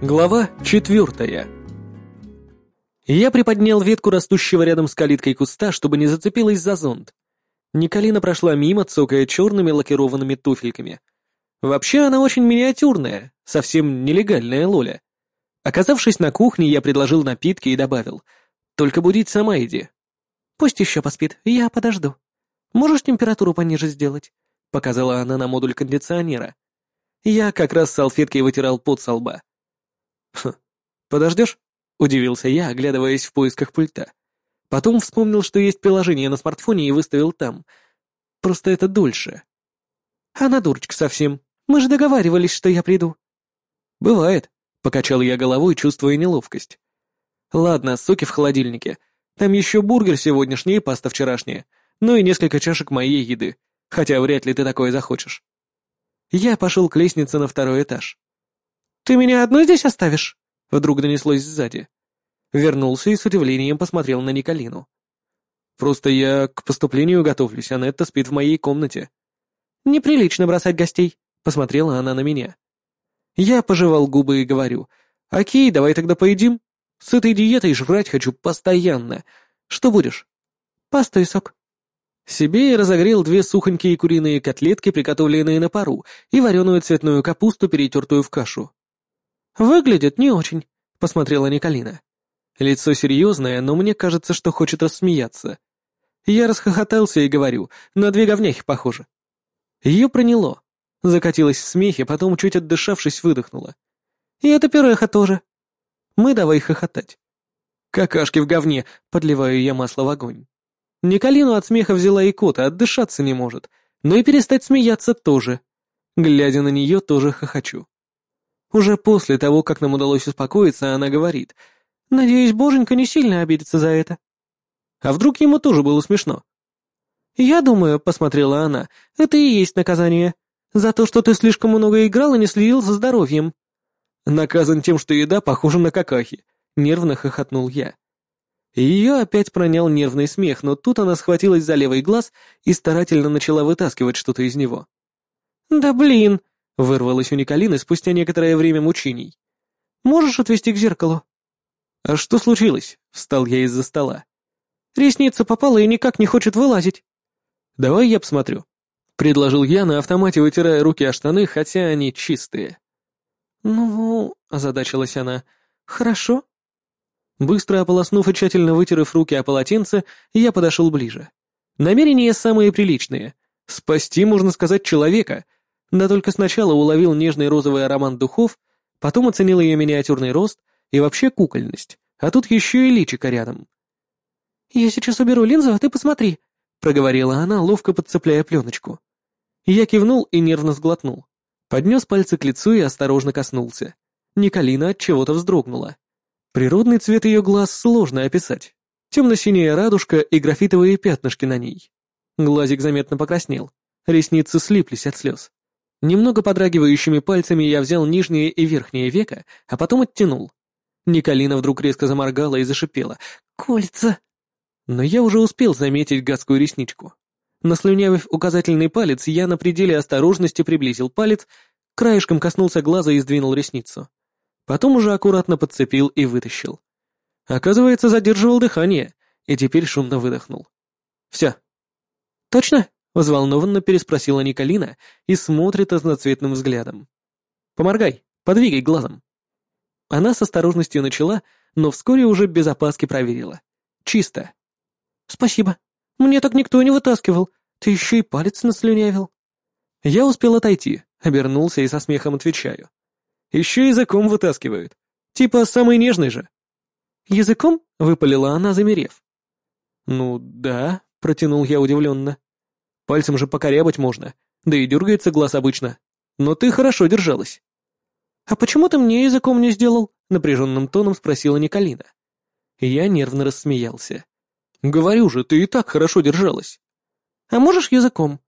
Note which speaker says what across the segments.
Speaker 1: Глава четвертая. Я приподнял ветку растущего рядом с калиткой куста, чтобы не зацепилась за зонт. Николина прошла мимо, цокая черными лакированными туфельками. Вообще она очень миниатюрная, совсем нелегальная Лоля. Оказавшись на кухне, я предложил напитки и добавил. «Только будить сама иди».
Speaker 2: «Пусть еще поспит, я подожду. Можешь температуру пониже сделать?» — показала она на модуль кондиционера.
Speaker 1: Я как раз салфеткой вытирал пот со лба. «Хм, подождешь?» — удивился я, оглядываясь в поисках пульта. Потом вспомнил, что есть приложение на смартфоне и выставил там. Просто это дольше.
Speaker 2: «Она дурочка совсем. Мы же договаривались, что я приду».
Speaker 1: «Бывает», — покачал я головой, чувствуя неловкость. «Ладно, соки в холодильнике. Там еще бургер сегодняшний и паста вчерашняя. Ну и несколько чашек моей еды. Хотя вряд ли ты такое захочешь». Я пошел к лестнице на второй этаж.
Speaker 2: «Ты меня одну здесь оставишь?» — вдруг донеслось сзади.
Speaker 1: Вернулся и с удивлением посмотрел на Николину. «Просто я к поступлению готовлюсь, а Нетта спит в моей комнате».
Speaker 2: «Неприлично бросать гостей», — посмотрела она на меня.
Speaker 1: Я пожевал губы и говорю, «Окей, давай тогда поедим. С этой диетой жрать хочу постоянно. Что будешь?»
Speaker 2: «Пасту и сок».
Speaker 1: Себе я разогрел две сухонькие куриные котлетки, приготовленные на пару, и вареную цветную капусту, перетертую в кашу.
Speaker 2: «Выглядит не очень», — посмотрела Николина.
Speaker 1: Лицо серьезное, но мне кажется, что хочет рассмеяться. Я расхохотался и говорю, на две говняхи похоже. Ее проняло. Закатилась в смехе, потом, чуть отдышавшись, выдохнула.
Speaker 2: «И это пюреха тоже».
Speaker 1: «Мы давай хохотать». «Какашки в говне», — подливаю я масло в огонь. Николину от смеха взяла и кота, отдышаться не может, но и перестать смеяться тоже. Глядя на нее, тоже хохочу. Уже после того, как нам удалось успокоиться, она говорит,
Speaker 2: «Надеюсь, Боженька не сильно обидится за это».
Speaker 1: А вдруг ему тоже было смешно?
Speaker 2: «Я думаю», — посмотрела она, — «это и есть наказание. За то, что ты слишком много играл и не следил за здоровьем».
Speaker 1: «Наказан тем, что еда похожа на какахи», — нервно хохотнул я. Ее опять пронял нервный смех, но тут она схватилась за левый глаз и старательно начала вытаскивать что-то из него.
Speaker 2: «Да блин!»
Speaker 1: Вырвалось у Николины спустя некоторое время мучений.
Speaker 2: «Можешь отвести к зеркалу?»
Speaker 1: «А что случилось?» — встал я из-за стола.
Speaker 2: «Ресница попала и никак не хочет вылазить».
Speaker 1: «Давай я посмотрю», — предложил я на автомате, вытирая руки о штаны, хотя они чистые.
Speaker 2: «Ну...» — озадачилась она. «Хорошо».
Speaker 1: Быстро ополоснув и тщательно вытерев руки о полотенце, я подошел ближе. Намерения самые приличные. Спасти, можно сказать, человека — да только сначала уловил нежный розовый аромат духов, потом оценил ее миниатюрный рост и вообще кукольность, а тут еще и личико рядом.
Speaker 2: «Я сейчас уберу линзу, а ты посмотри», — проговорила она, ловко подцепляя пленочку.
Speaker 1: Я кивнул и нервно сглотнул. Поднес пальцы к лицу и осторожно коснулся. Николина от чего-то вздрогнула. Природный цвет ее глаз сложно описать. Темно-синяя радужка и графитовые пятнышки на ней. Глазик заметно покраснел. Ресницы слиплись от слез. Немного подрагивающими пальцами я взял нижнее и верхнее веко, а потом оттянул. Николина вдруг резко заморгала и зашипела.
Speaker 2: «Кольца!»
Speaker 1: Но я уже успел заметить гадскую ресничку. Наслюнявив указательный палец, я на пределе осторожности приблизил палец, краешком коснулся глаза и сдвинул ресницу. Потом уже аккуратно подцепил и вытащил. Оказывается, задерживал дыхание, и теперь шумно выдохнул. «Все».
Speaker 2: «Точно?»
Speaker 1: Взволнованно переспросила Николина и смотрит разноцветным взглядом. «Поморгай, подвигай глазом». Она с осторожностью начала, но вскоре уже без опаски проверила. Чисто.
Speaker 2: «Спасибо. Мне так никто не вытаскивал. Ты еще и палец наслюнявил».
Speaker 1: Я успел отойти, обернулся и со смехом отвечаю. «Еще языком вытаскивают. Типа самый нежный же».
Speaker 2: «Языком?» — выпалила она, замерев.
Speaker 1: «Ну да», — протянул я удивленно. Пальцем же покорябать можно, да и дергается глаз обычно. Но ты хорошо держалась».
Speaker 2: «А почему ты мне языком не сделал?» — напряженным тоном спросила Николина.
Speaker 1: Я нервно рассмеялся. «Говорю же, ты и так хорошо держалась».
Speaker 2: «А можешь языком?»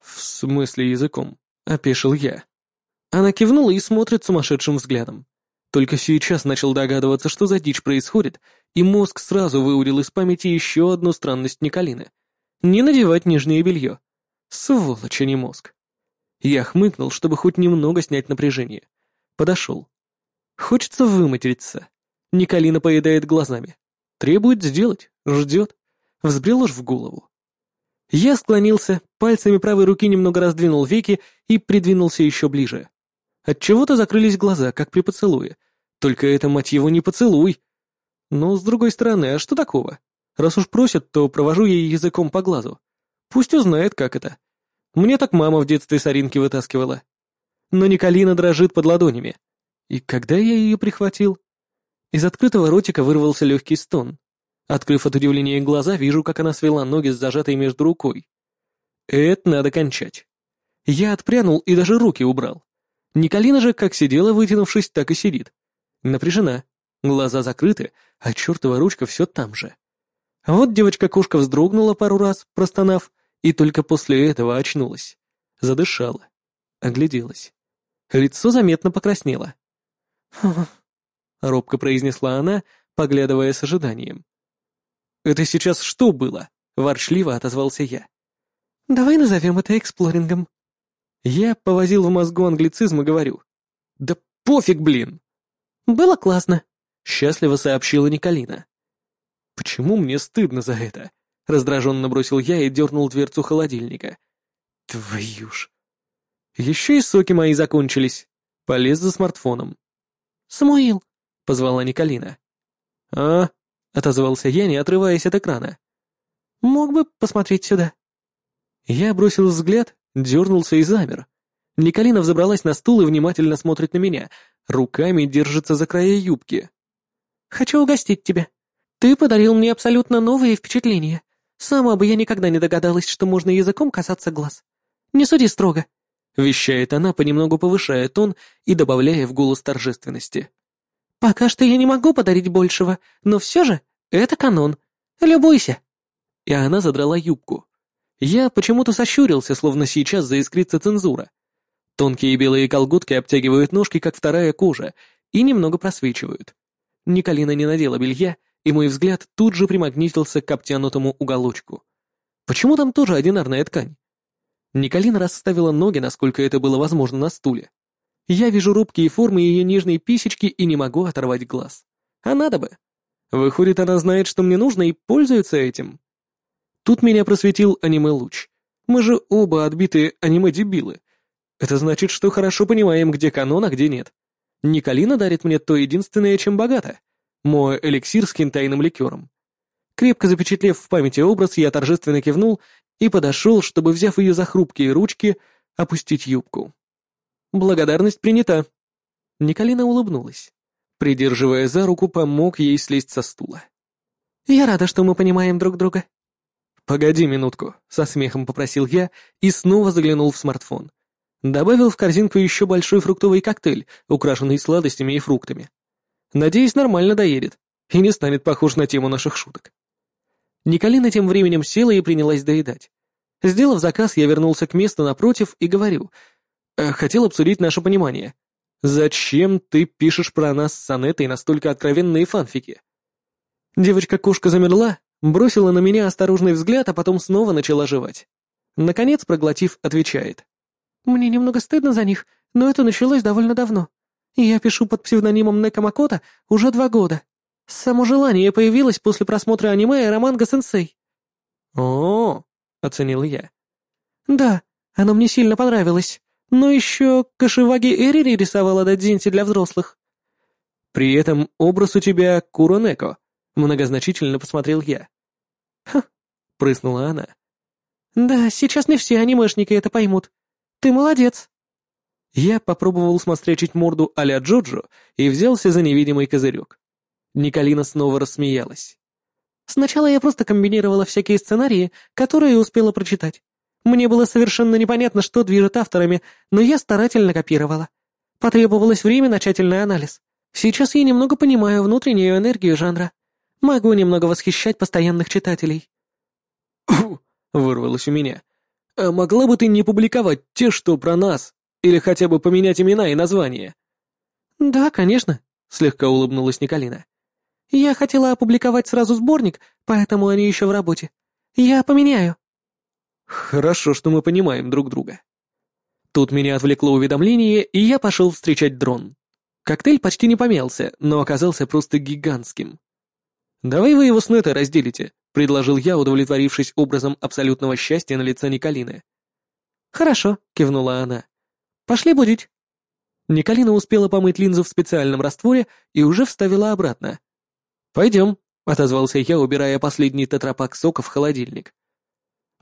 Speaker 1: «В смысле языком?» — опешил я. Она кивнула и смотрит сумасшедшим взглядом. Только сейчас начал догадываться, что за дичь происходит, и мозг сразу выудил из памяти еще одну странность Николины — не надевать нижнее белье. Сволочь, а не мозг. Я хмыкнул, чтобы хоть немного снять напряжение. Подошел. Хочется выматериться. Николина поедает глазами. Требует сделать, ждет. Взбрело ж в голову. Я склонился, пальцами правой руки немного раздвинул веки и придвинулся еще ближе. Отчего-то закрылись глаза, как при поцелуе. Только это, мать его, не поцелуй. Но, с другой стороны, а что такого? Раз уж просят, то провожу ей языком по глазу. Пусть узнает, как это. Мне так мама в детстве соринки вытаскивала. Но Николина дрожит под ладонями. И когда я ее прихватил? Из открытого ротика вырвался легкий стон. Открыв от удивления глаза, вижу, как она свела ноги с зажатой между рукой. Это надо кончать. Я отпрянул и даже руки убрал. Николина же как сидела, вытянувшись, так и сидит. Напряжена, глаза закрыты, а чертова ручка все там же. Вот девочка-кошка вздрогнула пару раз, простонав, и только после этого очнулась. Задышала. Огляделась. Лицо заметно покраснело. робко произнесла она, поглядывая с ожиданием. «Это сейчас что было?» — ворчливо отозвался я.
Speaker 2: «Давай назовем это эксплорингом».
Speaker 1: Я повозил в мозгу англицизм и говорю. «Да пофиг, блин!»
Speaker 2: «Было классно», —
Speaker 1: счастливо сообщила Николина. «Почему мне стыдно за это?» — раздраженно бросил я и дернул дверцу холодильника. «Твою ж!» Еще и соки мои закончились. Полез за смартфоном.
Speaker 2: «Самуил!»
Speaker 1: — позвала Николина. «А?» — отозвался я, не отрываясь от экрана.
Speaker 2: «Мог бы посмотреть сюда».
Speaker 1: Я бросил взгляд, дернулся и замер. Николина взобралась на стул и внимательно смотрит на меня, руками держится за края юбки.
Speaker 2: «Хочу угостить тебя. Ты подарил мне абсолютно новые впечатления. Сама бы я никогда не догадалась, что можно языком касаться глаз. Не суди строго», —
Speaker 1: вещает она, понемногу повышая тон и добавляя в голос торжественности.
Speaker 2: «Пока что я не могу подарить большего, но все же это канон. Любуйся!»
Speaker 1: И она задрала юбку. Я почему-то сощурился, словно сейчас заискрится цензура. Тонкие белые колготки обтягивают ножки, как вторая кожа, и немного просвечивают. Николина не надела белья, и мой взгляд тут же примагнитился к обтянутому уголочку. Почему там тоже одинарная ткань? Николина расставила ноги, насколько это было возможно, на стуле. Я вижу рубкие формы ее нижней писечки и не могу оторвать глаз. А надо бы. Выходит, она знает, что мне нужно, и пользуется этим. Тут меня просветил аниме-луч. Мы же оба отбитые аниме-дебилы. Это значит, что хорошо понимаем, где канон, а где нет. Николина дарит мне то единственное, чем богата. Мой эликсир с кентайным ликером. Крепко запечатлев в памяти образ, я торжественно кивнул и подошел, чтобы, взяв ее за хрупкие ручки, опустить юбку. Благодарность принята. Николина улыбнулась. Придерживая за руку, помог ей слезть со стула.
Speaker 2: «Я рада, что мы понимаем друг друга».
Speaker 1: «Погоди минутку», — со смехом попросил я и снова заглянул в смартфон. Добавил в корзинку еще большой фруктовый коктейль, украшенный сладостями и фруктами. Надеюсь, нормально доедет и не станет похож на тему наших шуток. Николина тем временем села и принялась доедать. Сделав заказ, я вернулся к месту напротив и говорю, «Э, хотел обсудить наше понимание. Зачем ты пишешь про нас с Анетой настолько откровенные фанфики? Девочка-кошка замерла, бросила на меня осторожный взгляд, а потом снова начала жевать. Наконец, проглотив, отвечает.
Speaker 2: «Мне немного стыдно за них, но это началось довольно давно. Я пишу под псевдонимом Нека Макота уже два года. Само желание появилось после просмотра аниме Романга Сенсей».
Speaker 1: «О-о-о», оценил я.
Speaker 2: «Да, оно мне сильно понравилось. Но еще Кашиваги Эрири рисовала дадзинси для взрослых».
Speaker 1: «При этом образ у тебя Куронеко», — многозначительно посмотрел я.
Speaker 2: «Ха», —
Speaker 1: прыснула она.
Speaker 2: «Да, сейчас не все анимешники это поймут. Ты молодец».
Speaker 1: Я попробовал смострячить морду а-ля Джоджо и взялся за невидимый козырек. Николина снова рассмеялась.
Speaker 2: «Сначала я просто комбинировала всякие сценарии, которые успела прочитать. Мне было совершенно непонятно, что движет авторами, но я старательно копировала. Потребовалось время на тщательный анализ. Сейчас я немного понимаю внутреннюю энергию жанра. Могу немного восхищать постоянных читателей.
Speaker 1: Фу, вырвалось у меня. А могла бы ты не публиковать те, что про нас? Или хотя бы поменять имена и названия?
Speaker 2: Да, конечно, слегка улыбнулась Николина. Я хотела опубликовать сразу сборник, поэтому они еще в работе. Я поменяю.
Speaker 1: Хорошо, что мы понимаем друг друга. Тут меня отвлекло уведомление, и я пошел встречать дрон. Коктейль почти не помялся, но оказался просто гигантским. «Давай вы его с Нетой разделите», — предложил я, удовлетворившись образом абсолютного счастья на лице Николины.
Speaker 2: «Хорошо», — кивнула она. «Пошли будить».
Speaker 1: Николина успела помыть линзу в специальном растворе и уже вставила обратно. «Пойдем», — отозвался я, убирая последний тетрапак сока в холодильник.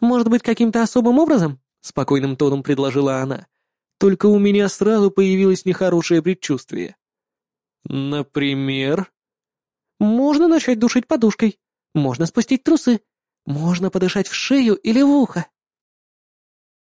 Speaker 2: «Может быть, каким-то особым образом?» — спокойным тоном предложила она.
Speaker 1: Только у меня сразу появилось нехорошее предчувствие. «Например?»
Speaker 2: «Можно начать душить подушкой. Можно спустить трусы. Можно подышать в шею или в ухо».